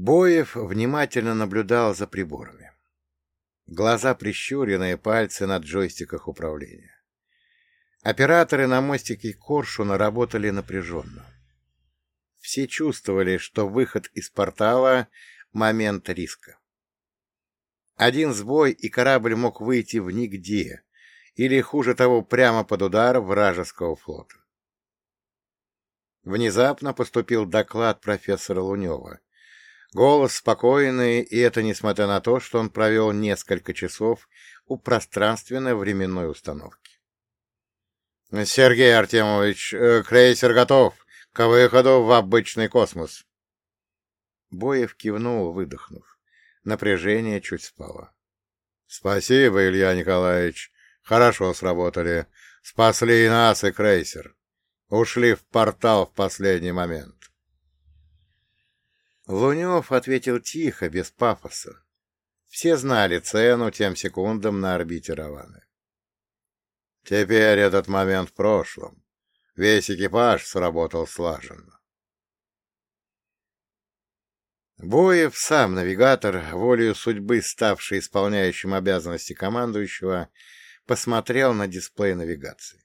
Боев внимательно наблюдал за приборами. Глаза прищуренные, пальцы на джойстиках управления. Операторы на мостике Коршуна работали напряженно. Все чувствовали, что выход из портала — момент риска. Один сбой, и корабль мог выйти в нигде, или, хуже того, прямо под удар вражеского флота. Внезапно поступил доклад профессора Лунева. Голос спокойный, и это несмотря на то, что он провел несколько часов у пространственно-временной установки. — Сергей Артемович, э, крейсер готов к выходу в обычный космос. Боев кивнул, выдохнув. Напряжение чуть спало. — Спасибо, Илья Николаевич. Хорошо сработали. Спасли и нас, и крейсер. Ушли в портал в последний момент. Лунев ответил тихо, без пафоса. Все знали цену тем секундам на орбите Раваны. Теперь этот момент в прошлом. Весь экипаж сработал слаженно. Боев, сам навигатор, волею судьбы ставший исполняющим обязанности командующего, посмотрел на дисплей навигации.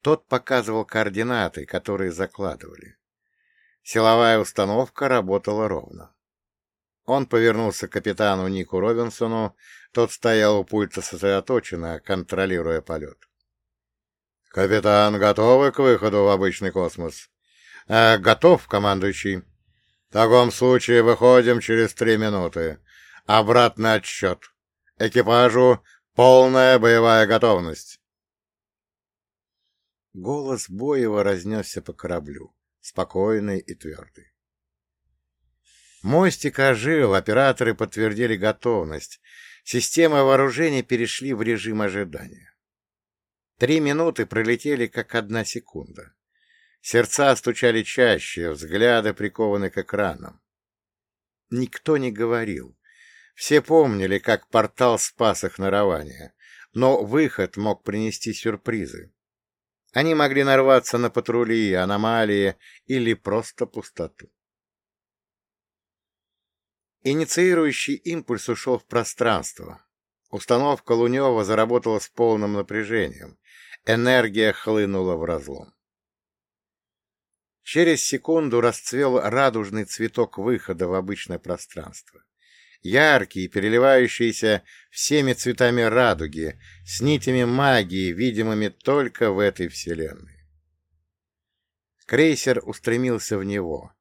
Тот показывал координаты, которые закладывали. Силовая установка работала ровно. Он повернулся к капитану Нику Робинсону, тот стоял у пульта сосредоточенно, контролируя полет. — Капитан, готовы к выходу в обычный космос? «Э, — Готов, командующий. — В таком случае выходим через три минуты. Обратный отсчет. Экипажу полная боевая готовность. Голос Боева разнесся по кораблю, спокойный и твердый. Мостик ожил, операторы подтвердили готовность. Системы вооружения перешли в режим ожидания. Три минуты пролетели, как одна секунда. Сердца стучали чаще, взгляды прикованы к экранам. Никто не говорил. Все помнили, как портал спас их на Раване, но выход мог принести сюрпризы. Они могли нарваться на патрули, аномалии или просто пустоту. Инициирующий импульс ушел в пространство. Установка Лунева заработала с полным напряжением. Энергия хлынула в разлом. Через секунду расцвел радужный цветок выхода в обычное пространство яркие, переливающиеся всеми цветами радуги, с нитями магии, видимыми только в этой вселенной. Крейсер устремился в него.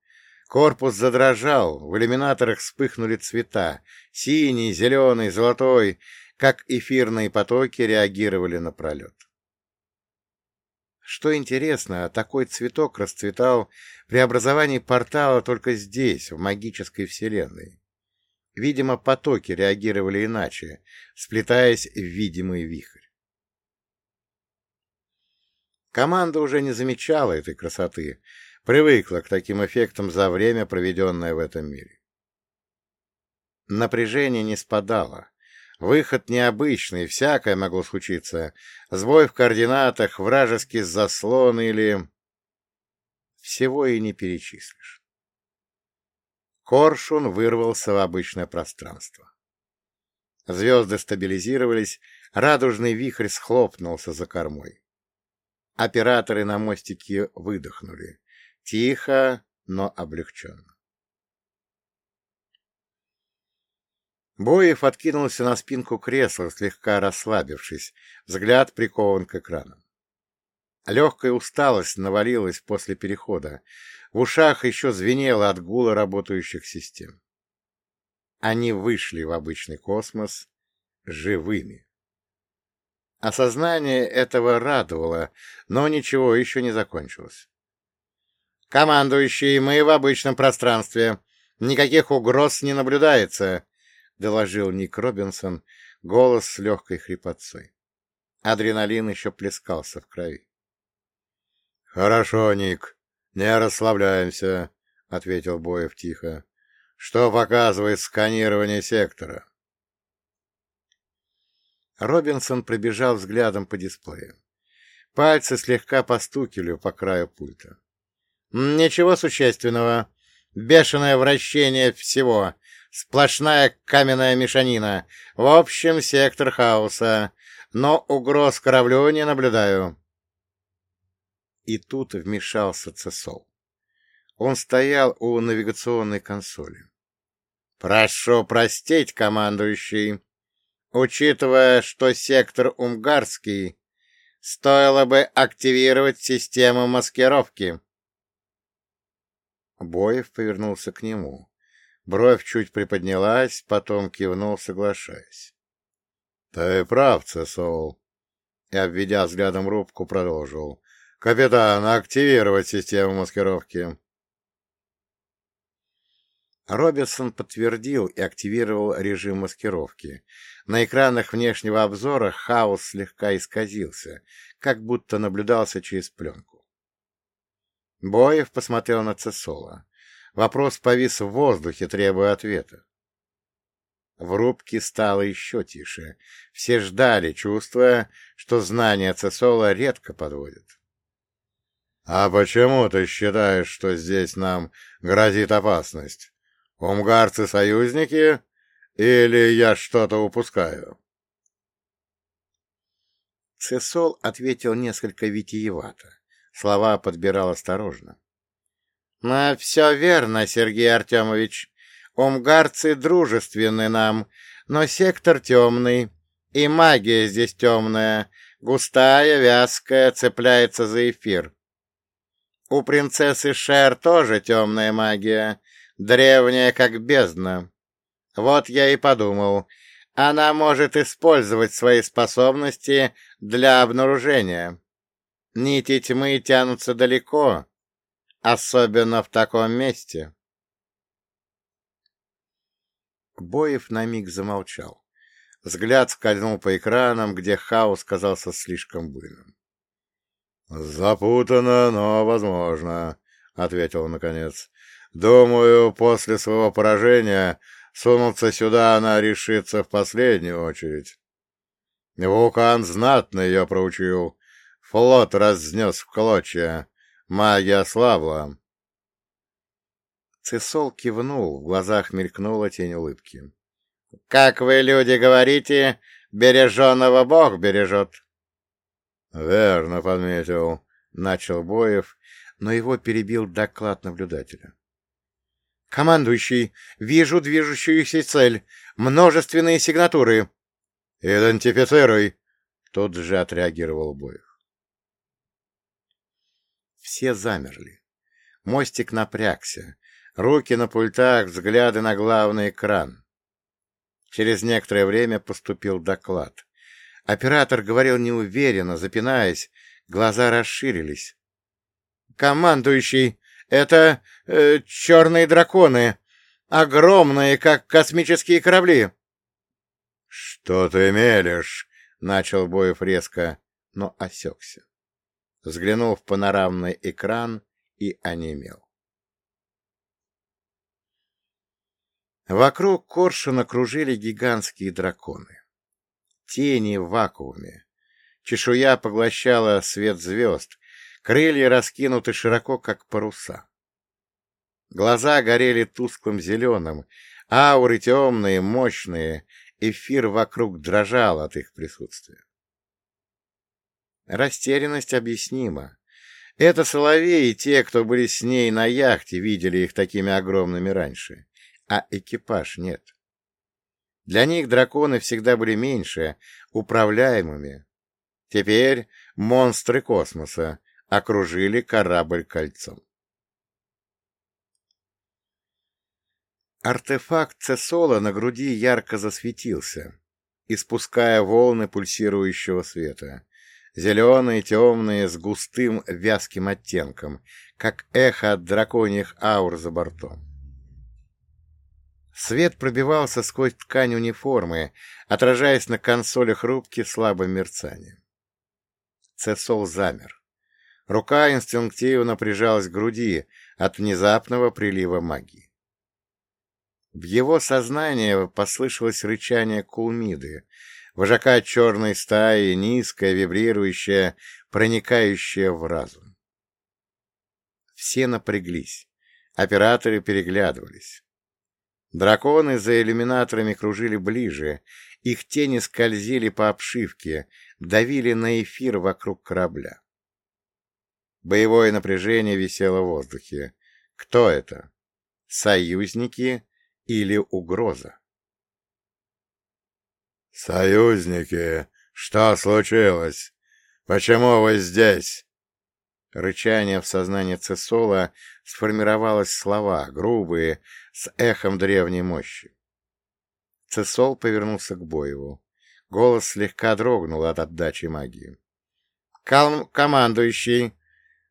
Корпус задрожал, в иллюминаторах вспыхнули цвета — синий, зеленый, золотой, как эфирные потоки реагировали на пролет. Что интересно, такой цветок расцветал при образовании портала только здесь, в магической вселенной. Видимо, потоки реагировали иначе, сплетаясь в видимый вихрь. Команда уже не замечала этой красоты, привыкла к таким эффектам за время, проведенное в этом мире. Напряжение не спадало. Выход необычный, всякое могло случиться. Сбой в координатах, вражеский заслон или... Всего и не перечислишь. Коршун вырвался в обычное пространство. Звезды стабилизировались, радужный вихрь схлопнулся за кормой. Операторы на мостике выдохнули. Тихо, но облегченно. Боев откинулся на спинку кресла, слегка расслабившись, взгляд прикован к экранам. Легкая усталость навалилась после перехода. В ушах еще звенело от гула работающих систем. Они вышли в обычный космос живыми. Осознание этого радовало, но ничего еще не закончилось. «Командующий, мы в обычном пространстве. Никаких угроз не наблюдается», — доложил Ник Робинсон, голос с легкой хрипотцой. Адреналин еще плескался в крови. «Хорошо, Ник, не расслабляемся», — ответил Боев тихо. «Что показывает сканирование сектора?» Робинсон пробежал взглядом по дисплею. Пальцы слегка постукили по краю пульта. «Ничего существенного. Бешеное вращение всего. Сплошная каменная мешанина. В общем, сектор хаоса. Но угроз кораблю не наблюдаю. И тут вмешался Цесол. Он стоял у навигационной консоли. «Прошу простить, командующий. Учитывая, что сектор Умгарский, стоило бы активировать систему маскировки». Боев повернулся к нему. Бровь чуть приподнялась, потом кивнул, соглашаясь. — Ты прав, Цесол. И, обведя взглядом рубку, продолжил. — Капитан, активировать систему маскировки. Робертсон подтвердил и активировал режим маскировки. На экранах внешнего обзора хаос слегка исказился, как будто наблюдался через пленку. Боев посмотрел на Цесола. Вопрос повис в воздухе, требуя ответа. В рубке стало еще тише. Все ждали, чувствуя, что знания Цесола редко подводят. — А почему ты считаешь, что здесь нам грозит опасность? Умгарцы союзники? Или я что-то упускаю? Цесол ответил несколько витиевато. Слова подбирал осторожно. — Все верно, Сергей Артемович. Умгарцы дружественны нам, но сектор темный, и магия здесь темная, густая, вязкая, цепляется за эфир. У принцессы Шер тоже темная магия, древняя как бездна. Вот я и подумал, она может использовать свои способности для обнаружения. Нити тьмы тянутся далеко, Особенно в таком месте. Боев на миг замолчал. Взгляд скользнул по экранам, где хаос казался слишком буйным. — Запутано, но возможно, — ответил он наконец. — Думаю, после своего поражения сунуться сюда она решится в последнюю очередь. Вулкан знатно ее проучил, флот разнес в клочья, Магия ослабла. Цесол кивнул, в глазах мелькнула тень улыбки. — Как вы, люди, говорите, береженного Бог бережет. — Верно подметил, — начал Боев, но его перебил доклад наблюдателя. — Командующий, вижу движущуюся цель. Множественные сигнатуры. — Идентифицируй, — тут же отреагировал Боев. Все замерли. Мостик напрягся. Руки на пультах, взгляды на главный экран. Через некоторое время поступил доклад. Оператор говорил неуверенно, запинаясь, глаза расширились. «Командующий, это э, черные драконы, огромные, как космические корабли». «Что ты мелешь?» — начал Боев резко, но осекся взглянул в панорамный экран и онемел. Вокруг Коршуна кружили гигантские драконы. Тени в вакууме. Чешуя поглощала свет звезд, крылья раскинуты широко, как паруса. Глаза горели тусклым зеленым, ауры темные, мощные, эфир вокруг дрожал от их присутствия. Растерянность объяснима. Это Соловей и те, кто были с ней на яхте, видели их такими огромными раньше, а экипаж нет. Для них драконы всегда были меньше, управляемыми. Теперь монстры космоса окружили корабль кольцом. Артефакт Цесола на груди ярко засветился, испуская волны пульсирующего света, зеленые, темные, с густым вязким оттенком, как эхо от драконьих аур за бортом. Свет пробивался сквозь ткань униформы, отражаясь на консолях рубки слабым мерцанием. Цесол замер. Рука инстинктивно прижалась к груди от внезапного прилива магии. В его сознание послышалось рычание кулмиды, вожака черной стаи, низкая, вибрирующая, проникающая в разум. Все напряглись. Операторы переглядывались. Драконы за иллюминаторами кружили ближе, их тени скользили по обшивке, давили на эфир вокруг корабля. Боевое напряжение висело в воздухе. Кто это? Союзники или угроза? «Союзники, что случилось? Почему вы здесь?» Рычание в сознании Цесола сформировалось слова, грубые, с эхом древней мощи. Цесол повернулся к Боеву. Голос слегка дрогнул от отдачи магии. Ком «Командующий,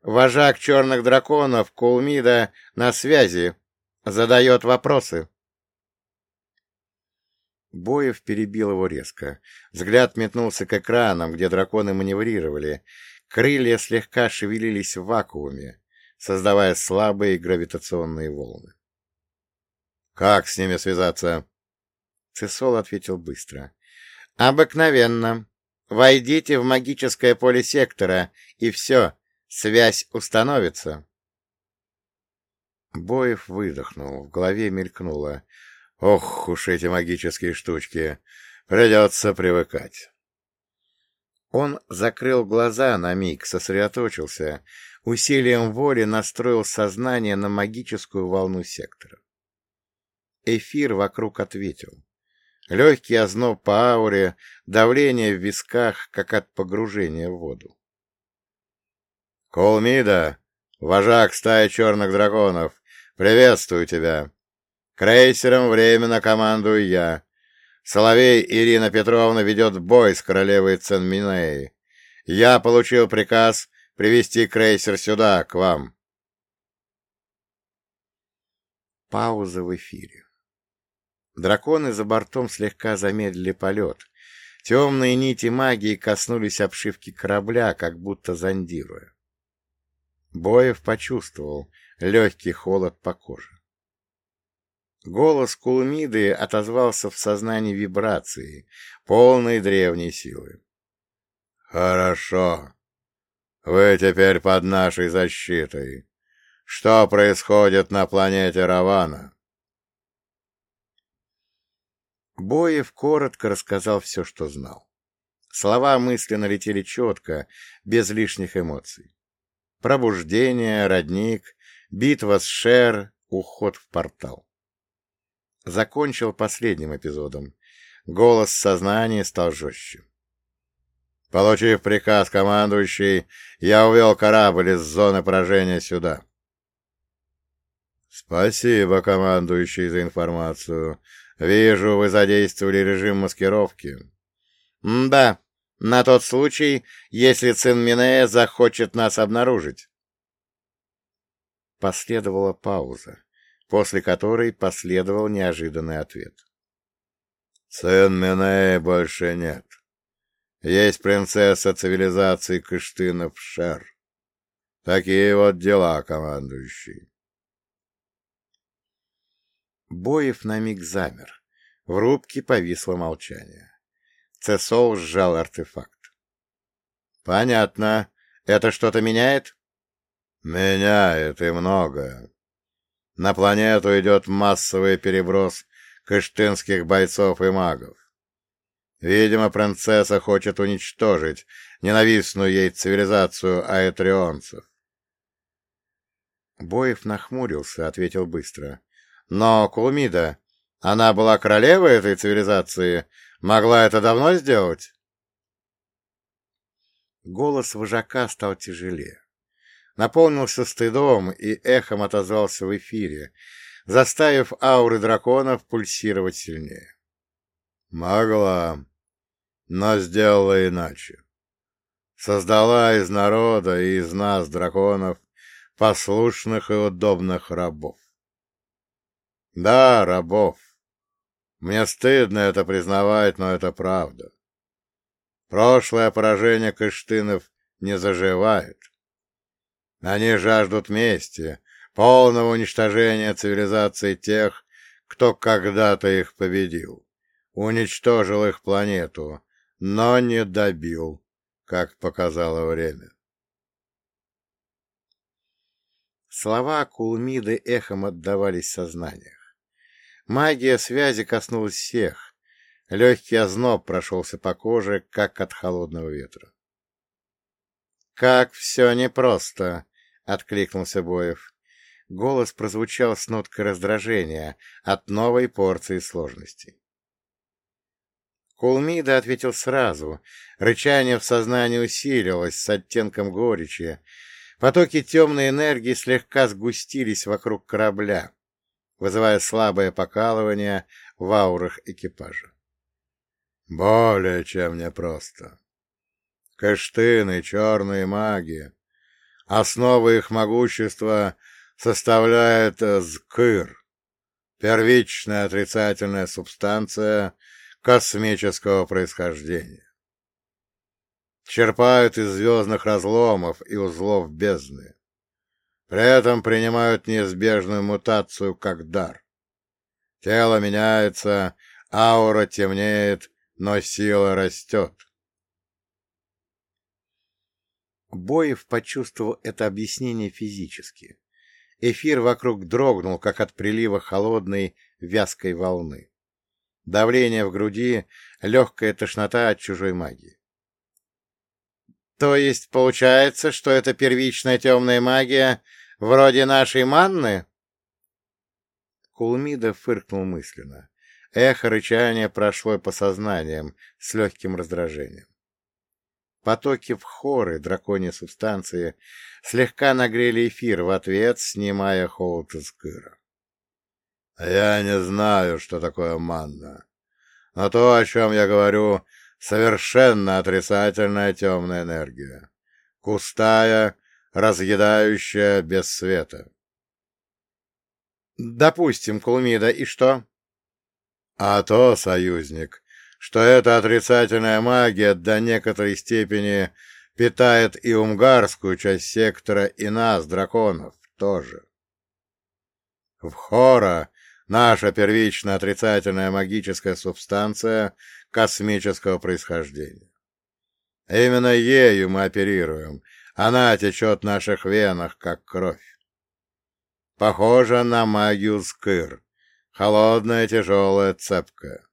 вожак черных драконов Кулмида на связи, задает вопросы». Боев перебил его резко. Взгляд метнулся к экранам, где драконы маневрировали. Крылья слегка шевелились в вакууме, создавая слабые гравитационные волны. «Как с ними связаться?» Цесол ответил быстро. «Обыкновенно. Войдите в магическое поле сектора, и все, связь установится». Боев выдохнул, в голове мелькнуло. Ох уж эти магические штучки! Придется привыкать. Он закрыл глаза на миг, сосредоточился, усилием воли настроил сознание на магическую волну сектора. Эфир вокруг ответил. Легкий озноб по ауре, давление в висках, как от погружения в воду. «Колмида, вожак стаи черных драконов, приветствую тебя!» Крейсером временно командую я. Соловей Ирина Петровна ведет бой с королевой Ценминеей. Я получил приказ привести крейсер сюда, к вам. Пауза в эфире. Драконы за бортом слегка замедлили полет. Темные нити магии коснулись обшивки корабля, как будто зондируя. Боев почувствовал легкий холод по коже. Голос Кулмиды отозвался в сознании вибрации, полной древней силы. «Хорошо. Вы теперь под нашей защитой. Что происходит на планете Равана?» Боев коротко рассказал все, что знал. Слова мысленно летели четко, без лишних эмоций. Пробуждение, родник, битва с Шер, уход в портал закончил последним эпизодом. Голос сознания стал жестче. Получив приказ командующий, я увел корабль из зоны поражения сюда. Спасибо, командующий, за информацию. Вижу, вы задействовали режим маскировки. Да, на тот случай, если Цинминея захочет нас обнаружить. Последовала пауза после которой последовал неожиданный ответ. «Цен Менея больше нет. Есть принцесса цивилизации Кыштынов Шер. Такие вот дела, командующий». Боев на миг замер. В рубке повисло молчание. Цесол сжал артефакт. «Понятно. Это что-то меняет?» «Меняет и многое. На планету идет массовый переброс кыштынских бойцов и магов. Видимо, принцесса хочет уничтожить ненавистную ей цивилизацию аэтрионцев. Боев нахмурился, ответил быстро. Но Кулмида, она была королевой этой цивилизации, могла это давно сделать? Голос вожака стал тяжелее наполнился стыдом и эхом отозвался в эфире, заставив ауры драконов пульсировать сильнее. Могла, но сделала иначе. Создала из народа и из нас, драконов, послушных и удобных рабов. Да, рабов. Мне стыдно это признавать, но это правда. Прошлое поражение Кыштынов не заживает. Они жаждут мести, полного уничтожения цивилизации тех, кто когда-то их победил, уничтожил их планету, но не добил, как показало время. Слова Кулмиды эхом отдавались в сознаниях. Магия связи коснулась всех. Легкий озноб прошелся по коже, как от холодного ветра. — Как все непросто! — откликнулся Боев. Голос прозвучал с ноткой раздражения от новой порции сложностей. Кулмида ответил сразу. Рычание в сознании усилилось с оттенком горечи. Потоки темной энергии слегка сгустились вокруг корабля, вызывая слабое покалывание в аурах экипажа. Более чем непросто. Кэштыны, черные маги. Основа их могущества составляет зкыр, первичная отрицательная субстанция космического происхождения. Черпают из звездных разломов и узлов бездны. При этом принимают неизбежную мутацию как дар. Тело меняется, аура темнеет, но сила растет. Боев почувствовал это объяснение физически. Эфир вокруг дрогнул, как от прилива холодной вязкой волны. Давление в груди, легкая тошнота от чужой магии. То есть получается, что это первичная темная магия вроде нашей манны? Кулмида фыркнул мысленно. Эхо рычания прошло по сознаниям с легким раздражением. Потоки в хоры драконьей субстанции слегка нагрели эфир в ответ, снимая холод из кыра. — Я не знаю, что такое манна, но то, о чем я говорю, совершенно отрицательная темная энергия, густая, разъедающая без света. — Допустим, Кулмида, и что? — А то, союзник, что эта отрицательная магия до некоторой степени питает и умгарскую часть сектора, и нас, драконов, тоже. В Хора наша первичная отрицательная магическая субстанция космического происхождения. Именно ею мы оперируем, она течет в наших венах, как кровь. Похожа на магию скыр, холодная, тяжелая, цепкая.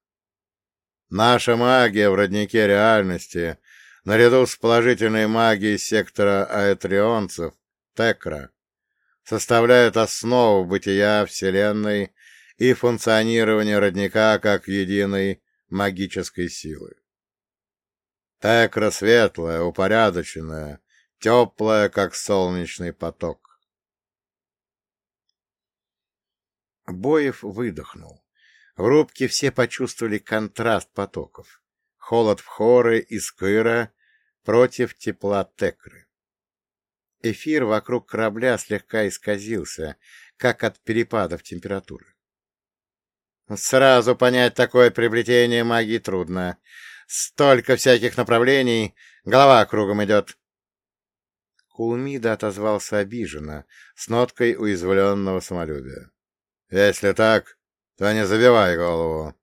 Наша магия в роднике реальности, наряду с положительной магией сектора аэтрионцев, Текра, составляет основу бытия Вселенной и функционирования родника как единой магической силы. Текра светлая, упорядоченная, теплая, как солнечный поток. Боев выдохнул. В рубке все почувствовали контраст потоков. Холод в хоры из Кыра против тепла Текры. Эфир вокруг корабля слегка исказился, как от перепадов температуры. Сразу понять такое приобретение магии трудно. Столько всяких направлений, голова кругом идет. Кулмида отозвался обиженно, с ноткой уязвленного самолюбия. — Если так, то не забивай голову.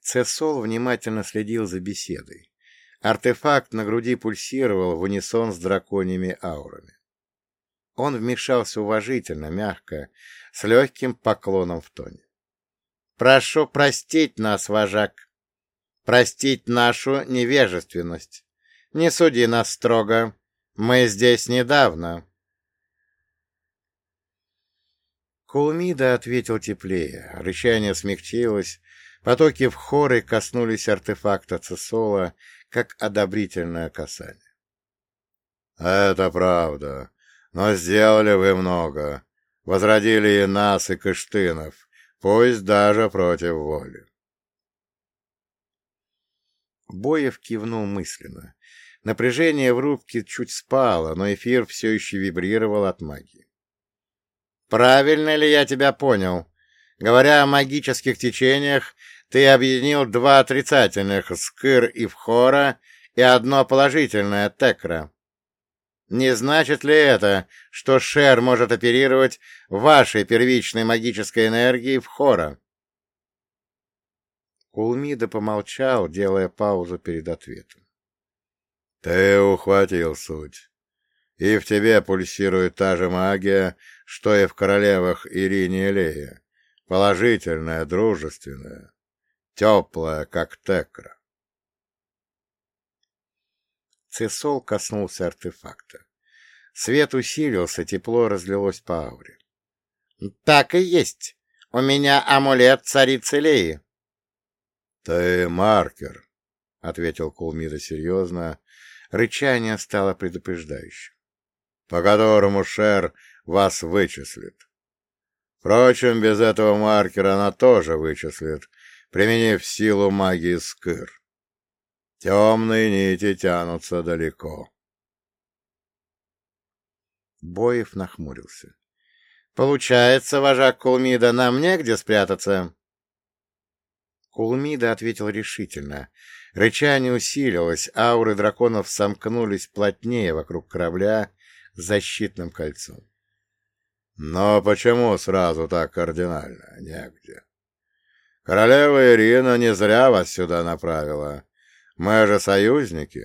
Цесол внимательно следил за беседой. Артефакт на груди пульсировал в унисон с драконьими аурами. Он вмешался уважительно, мягко, с легким поклоном в тоне. — Прошу простить нас, вожак, простить нашу невежественность. Не суди нас строго. Мы здесь недавно. Кулмида ответил теплее, рычание смягчилось, потоки в хоры коснулись артефакта Цесола, как одобрительное касание. — Это правда, но сделали вы много. Возродили и нас, и Кыштынов, пусть даже против воли. Боев кивнул мысленно. Напряжение в рубке чуть спало, но эфир все еще вибрировал от магии. Правильно ли я тебя понял? Говоря о магических течениях, ты объединил два отрицательных — Скыр и Вхора, и одно положительное — Текра. Не значит ли это, что Шер может оперировать вашей первичной магической энергией Вхора? Кулмида помолчал, делая паузу перед ответом. — Ты ухватил суть. И в тебе пульсирует та же магия, что и в королевах Ирине и Лее. Положительная, дружественная, теплая, как текра. Цесол коснулся артефакта. Свет усилился, тепло разлилось по ауре. — Так и есть. У меня амулет царицы Леи. — Ты маркер, — ответил Кулмида серьезно. Рычание стало предупреждающим. — По которому Шер вас вычислит. Впрочем, без этого маркера она тоже вычислит, применив силу магии Скыр. Темные нити тянутся далеко. Боев нахмурился. — Получается, вожак Кулмида, нам негде спрятаться? Кулмида ответил решительно. Рычание усилилось, ауры драконов сомкнулись плотнее вокруг корабля защитным кольцом. — Но почему сразу так кардинально? Негде. Королева Ирина не зря вас сюда направила. Мы же союзники.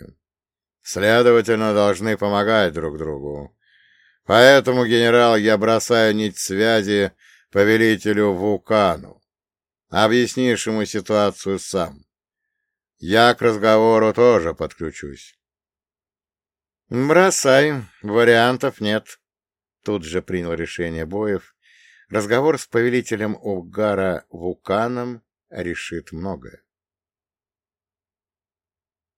Следовательно, должны помогать друг другу. Поэтому, генерал, я бросаю нить связи повелителю Вулкану. Объяснишь ему ситуацию сам. Я к разговору тоже подключусь. «Бросай, вариантов нет», — тут же принял решение Боев. Разговор с повелителем Угара Вулканом решит многое.